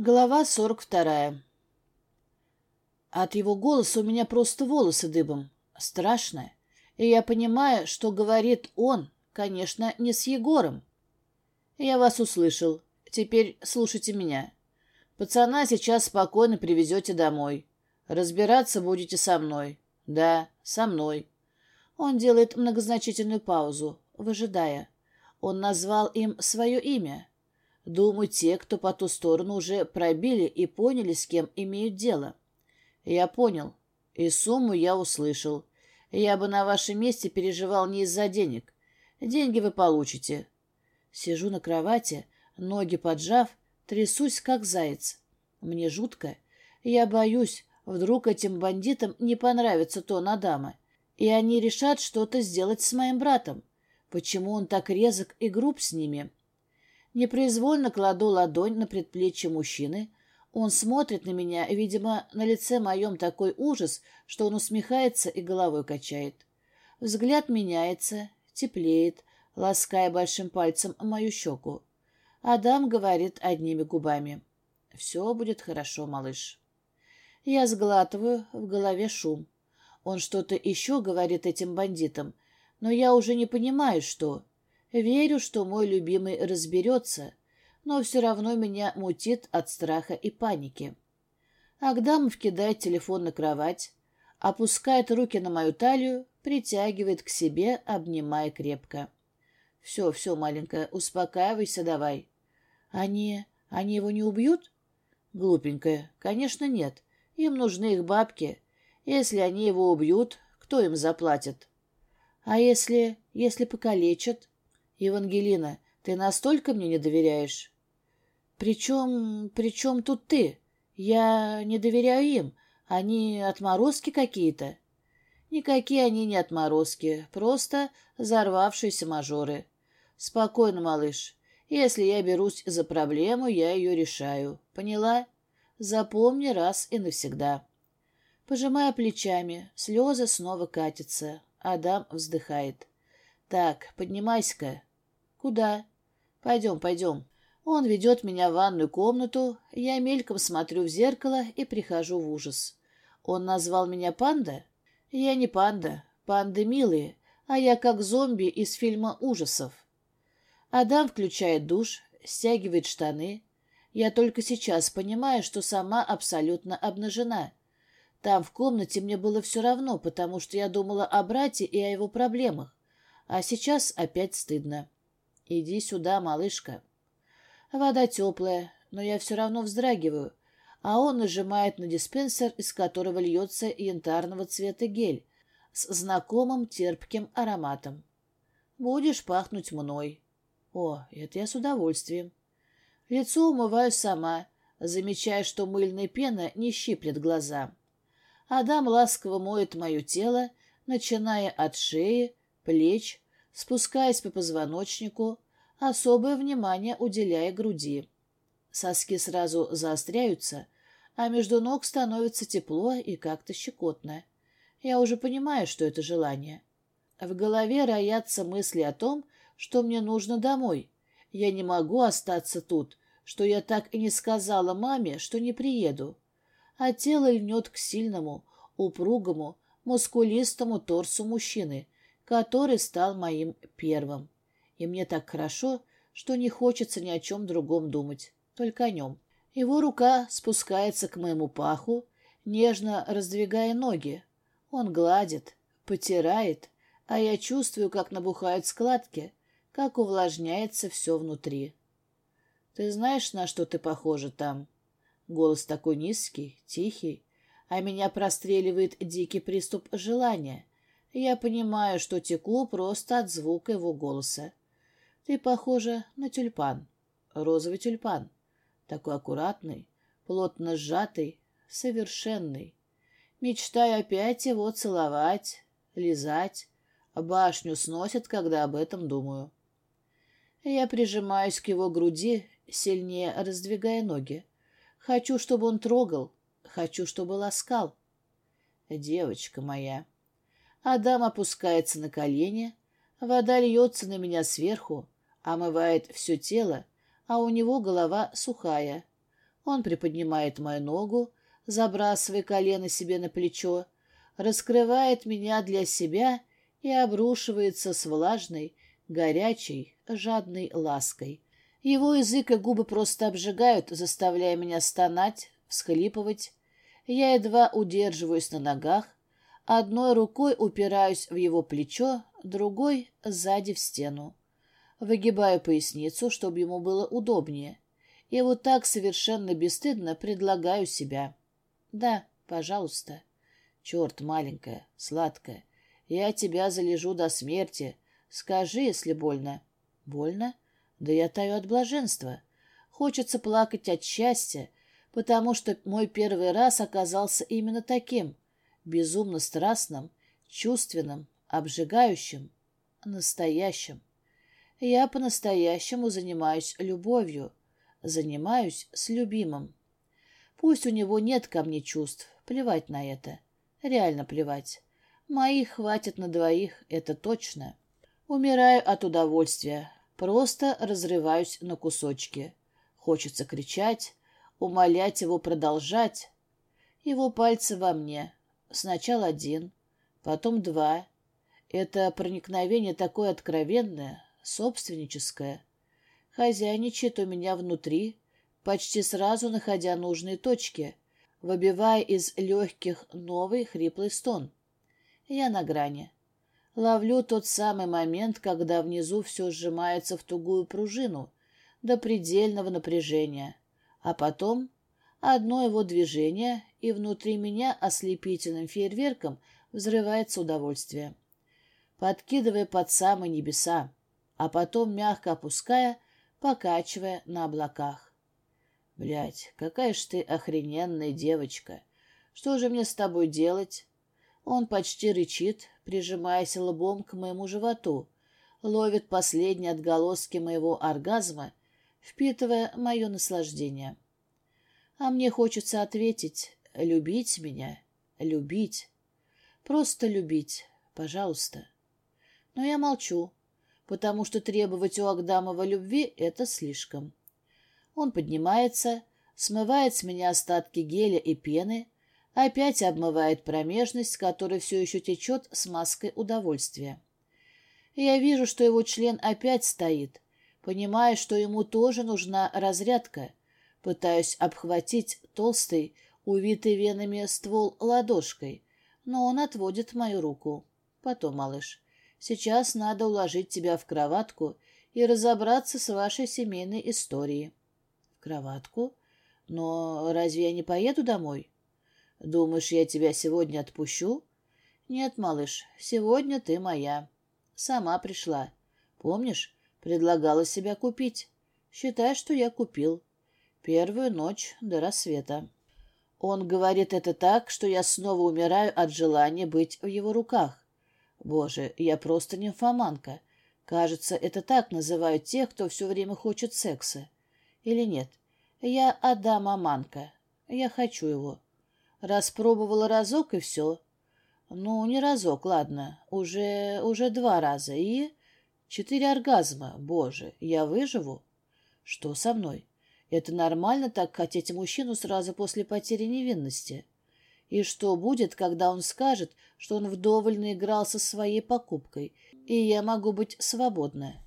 Глава сорок вторая. От его голоса у меня просто волосы дыбом. Страшно. И я понимаю, что говорит он, конечно, не с Егором. Я вас услышал. Теперь слушайте меня. Пацана сейчас спокойно привезете домой. Разбираться будете со мной. Да, со мной. Он делает многозначительную паузу, выжидая. Он назвал им свое имя. Думаю, те, кто по ту сторону уже пробили и поняли, с кем имеют дело. Я понял. И сумму я услышал. Я бы на вашем месте переживал не из-за денег. Деньги вы получите. Сижу на кровати, ноги поджав, трясусь, как заяц. Мне жутко. Я боюсь, вдруг этим бандитам не понравится тон Адама, и они решат что-то сделать с моим братом. Почему он так резок и груб с ними?» Непроизвольно кладу ладонь на предплечье мужчины. Он смотрит на меня, видимо, на лице моем такой ужас, что он усмехается и головой качает. Взгляд меняется, теплеет, лаская большим пальцем мою щеку. Адам говорит одними губами. «Все будет хорошо, малыш». Я сглатываю, в голове шум. Он что-то еще говорит этим бандитам, но я уже не понимаю, что. Верю, что мой любимый разберется, но все равно меня мутит от страха и паники. Агдамов кидает телефон на кровать, опускает руки на мою талию, притягивает к себе, обнимая крепко. «Все, все, маленькая, успокаивайся давай». «Они... они его не убьют?» «Глупенькая, конечно, нет. Им нужны их бабки. Если они его убьют, кто им заплатит?» «А если... если покалечат?» «Евангелина, ты настолько мне не доверяешь?» «Причем... причем тут ты? Я не доверяю им. Они отморозки какие-то». «Никакие они не отморозки, просто взорвавшиеся мажоры. Спокойно, малыш. Если я берусь за проблему, я ее решаю. Поняла? Запомни раз и навсегда». Пожимая плечами, слезы снова катятся. Адам вздыхает. «Так, поднимайся-ка, «Куда?» «Пойдем, пойдем». Он ведет меня в ванную комнату, я мельком смотрю в зеркало и прихожу в ужас. Он назвал меня панда? Я не панда, панды милые, а я как зомби из фильма ужасов. Адам включает душ, стягивает штаны. Я только сейчас понимаю, что сама абсолютно обнажена. Там в комнате мне было все равно, потому что я думала о брате и о его проблемах. А сейчас опять стыдно. «Иди сюда, малышка». Вода теплая, но я все равно вздрагиваю, а он нажимает на диспенсер, из которого льется янтарного цвета гель с знакомым терпким ароматом. «Будешь пахнуть мной». «О, это я с удовольствием». Лицо умываю сама, замечая, что мыльная пена не щиплет глаза. Адам ласково моет мое тело, начиная от шеи, плеч, спускаясь по позвоночнику, особое внимание уделяя груди. Соски сразу заостряются, а между ног становится тепло и как-то щекотно. Я уже понимаю, что это желание. В голове роятся мысли о том, что мне нужно домой. Я не могу остаться тут, что я так и не сказала маме, что не приеду. А тело льнет к сильному, упругому, мускулистому торсу мужчины, который стал моим первым. И мне так хорошо, что не хочется ни о чем другом думать, только о нем. Его рука спускается к моему паху, нежно раздвигая ноги. Он гладит, потирает, а я чувствую, как набухают складки, как увлажняется все внутри. Ты знаешь, на что ты похожа там? Голос такой низкий, тихий, а меня простреливает дикий приступ желания. Я понимаю, что теку просто от звука его голоса. Ты похожа на тюльпан, розовый тюльпан, такой аккуратный, плотно сжатый, совершенный. Мечтаю опять его целовать, лизать, башню сносит, когда об этом думаю. Я прижимаюсь к его груди, сильнее раздвигая ноги. Хочу, чтобы он трогал, хочу, чтобы ласкал. Девочка моя. Адам опускается на колени, вода льется на меня сверху, омывает все тело, а у него голова сухая. Он приподнимает мою ногу, забрасывая колено себе на плечо, раскрывает меня для себя и обрушивается с влажной, горячей, жадной лаской. Его язык и губы просто обжигают, заставляя меня стонать, всхлипывать. Я едва удерживаюсь на ногах, одной рукой упираюсь в его плечо, другой — сзади в стену. Выгибаю поясницу, чтобы ему было удобнее. И вот так совершенно бесстыдно предлагаю себя. Да, пожалуйста. Черт, маленькая, сладкая, я тебя залежу до смерти. Скажи, если больно. Больно? Да я таю от блаженства. Хочется плакать от счастья, потому что мой первый раз оказался именно таким, безумно страстным, чувственным, обжигающим, настоящим. Я по-настоящему занимаюсь любовью, занимаюсь с любимым. Пусть у него нет ко мне чувств, плевать на это. Реально плевать. Моих хватит на двоих, это точно. Умираю от удовольствия, просто разрываюсь на кусочки. Хочется кричать, умолять его продолжать. Его пальцы во мне. Сначала один, потом два. Это проникновение такое откровенное, собственническое. Хозяйничает у меня внутри, почти сразу находя нужные точки, выбивая из легких новый хриплый стон. Я на грани. Ловлю тот самый момент, когда внизу все сжимается в тугую пружину, до предельного напряжения. А потом одно его движение, и внутри меня ослепительным фейерверком взрывается удовольствие. Подкидывая под самые небеса, а потом мягко опуская, покачивая на облаках. Блядь, какая ж ты охрененная девочка. Что же мне с тобой делать? Он почти рычит, прижимаясь лбом к моему животу, ловит последние отголоски моего оргазма, впитывая мое наслаждение. А мне хочется ответить «любить меня, любить». Просто любить, пожалуйста. Но я молчу, потому что требовать у Агдамова любви — это слишком. Он поднимается, смывает с меня остатки геля и пены, опять обмывает промежность, которая все еще течет с маской удовольствия. Я вижу, что его член опять стоит, понимая, что ему тоже нужна разрядка, пытаюсь обхватить толстый, увитый венами ствол ладошкой, но он отводит мою руку. Потом, малыш, Сейчас надо уложить тебя в кроватку и разобраться с вашей семейной историей. В кроватку? Но разве я не поеду домой? Думаешь, я тебя сегодня отпущу? Нет, малыш, сегодня ты моя. Сама пришла. Помнишь, предлагала себя купить. Считай, что я купил. Первую ночь до рассвета. Он говорит это так, что я снова умираю от желания быть в его руках. Боже, я просто нимфоманка. Кажется, это так называют тех, кто все время хочет секса. Или нет? Я Адамаманка. Я хочу его. Распробовала разок и все. Ну, не разок, ладно. Уже, уже два раза. И четыре оргазма. Боже, я выживу? Что со мной? Это нормально так хотеть мужчину сразу после потери невинности? И что будет, когда он скажет, что он вдоволь наигрался своей покупкой, и я могу быть свободна?